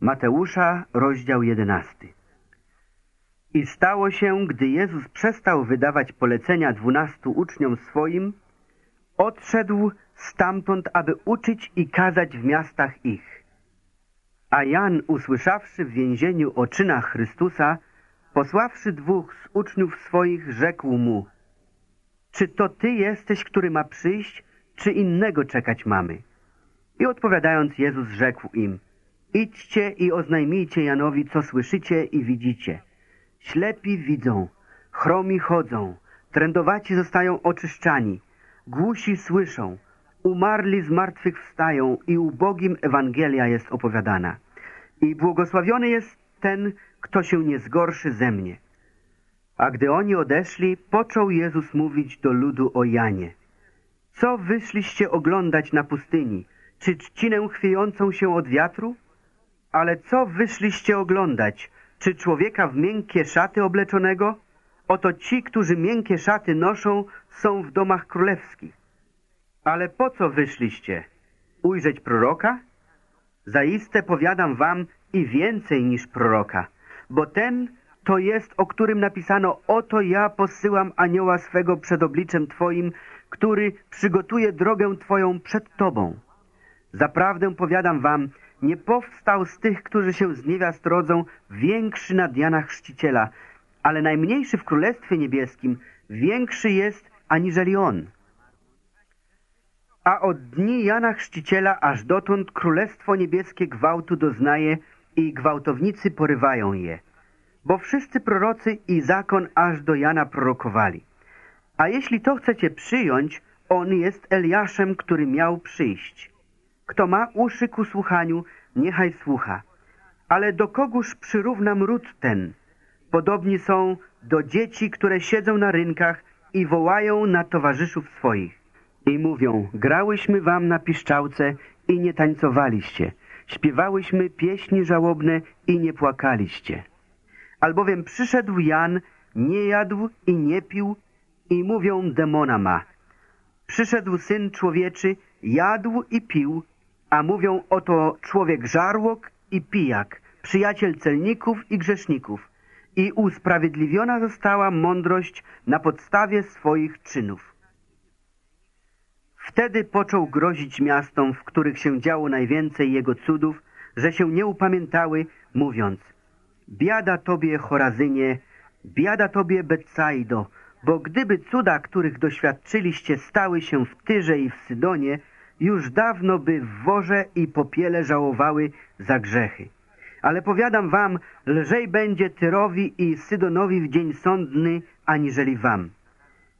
Mateusza, rozdział 11. I stało się, gdy Jezus przestał wydawać polecenia dwunastu uczniom swoim, odszedł stamtąd, aby uczyć i kazać w miastach ich. A Jan, usłyszawszy w więzieniu o czynach Chrystusa, posławszy dwóch z uczniów swoich, rzekł mu, czy to ty jesteś, który ma przyjść, czy innego czekać mamy? I odpowiadając, Jezus rzekł im, idźcie i oznajmijcie Janowi, co słyszycie i widzicie. Ślepi widzą, chromi chodzą, trędowaci zostają oczyszczani, głusi słyszą, umarli z martwych wstają i ubogim Ewangelia jest opowiadana. I błogosławiony jest ten, kto się nie zgorszy ze mnie. A gdy oni odeszli, począł Jezus mówić do ludu o Janie. Co wyszliście oglądać na pustyni? Czy trzcinę chwiejącą się od wiatru? Ale co wyszliście oglądać? Czy człowieka w miękkie szaty obleczonego? Oto ci, którzy miękkie szaty noszą, są w domach królewskich. Ale po co wyszliście? Ujrzeć proroka? Zaiste powiadam wam i więcej niż proroka, bo ten to jest, o którym napisano, oto ja posyłam anioła swego przed obliczem Twoim, który przygotuje drogę Twoją przed Tobą. Zaprawdę powiadam wam, nie powstał z tych, którzy się z niewiast rodzą, większy nad Jana Chrzciciela, ale najmniejszy w Królestwie Niebieskim większy jest aniżeli on. A od dni Jana Chrzciciela aż dotąd Królestwo Niebieskie gwałtu doznaje i gwałtownicy porywają je. Bo wszyscy prorocy i zakon aż do Jana prorokowali. A jeśli to chcecie przyjąć, on jest Eliaszem, który miał przyjść. Kto ma uszy ku słuchaniu, niechaj słucha. Ale do kogóż przyrównam ród ten? Podobni są do dzieci, które siedzą na rynkach i wołają na towarzyszów swoich. I mówią, grałyśmy wam na piszczałce i nie tańcowaliście. Śpiewałyśmy pieśni żałobne i nie płakaliście. Albowiem przyszedł Jan, nie jadł i nie pił i mówią, demona ma. Przyszedł Syn Człowieczy, jadł i pił, a mówią, oto człowiek żarłok i pijak, przyjaciel celników i grzeszników. I usprawiedliwiona została mądrość na podstawie swoich czynów. Wtedy począł grozić miastom, w których się działo najwięcej jego cudów, że się nie upamiętały, mówiąc Biada tobie, Chorazynie, biada tobie, Betsaido, bo gdyby cuda, których doświadczyliście, stały się w Tyrze i w Sydonie, już dawno by w worze i popiele żałowały za grzechy. Ale powiadam wam, lżej będzie Tyrowi i Sydonowi w dzień sądny, aniżeli wam.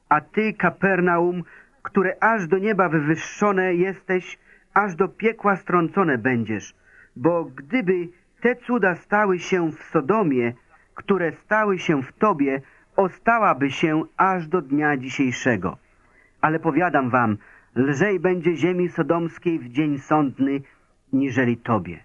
A ty, Kapernaum, które aż do nieba wywyższone jesteś, aż do piekła strącone będziesz. Bo gdyby te cuda stały się w Sodomie, które stały się w tobie, ostałaby się aż do dnia dzisiejszego. Ale powiadam wam, lżej będzie ziemi sodomskiej w dzień sądny, niżeli tobie.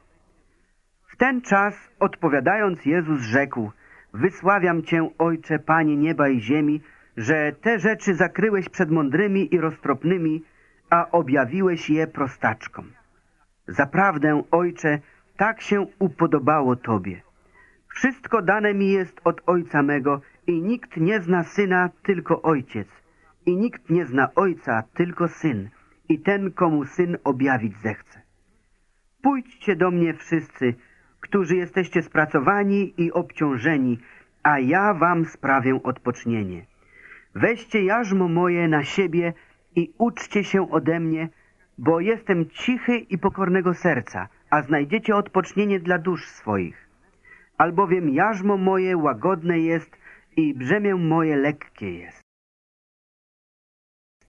W ten czas, odpowiadając, Jezus rzekł, wysławiam Cię, Ojcze, Panie nieba i ziemi, że te rzeczy zakryłeś przed mądrymi i roztropnymi, a objawiłeś je prostaczkom. Zaprawdę, Ojcze, tak się upodobało Tobie. Wszystko dane mi jest od Ojca mego i nikt nie zna Syna, tylko Ojciec. I nikt nie zna Ojca, tylko Syn. I ten, komu Syn objawić zechce. Pójdźcie do mnie wszyscy, którzy jesteście spracowani i obciążeni, a ja wam sprawię odpocznienie. Weźcie jarzmo moje na siebie i uczcie się ode mnie, bo jestem cichy i pokornego serca, a znajdziecie odpocznienie dla dusz swoich. Albowiem jarzmo moje łagodne jest i brzemię moje lekkie jest.